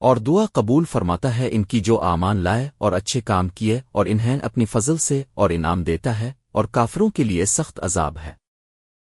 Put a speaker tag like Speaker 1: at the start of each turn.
Speaker 1: اور دعا قبول فرماتا ہے ان کی جو آمان لائے اور اچھے کام کیے اور انہیں اپنی فضل سے اور انعام دیتا ہے اور کافروں کے لیے سخت عذاب ہے۔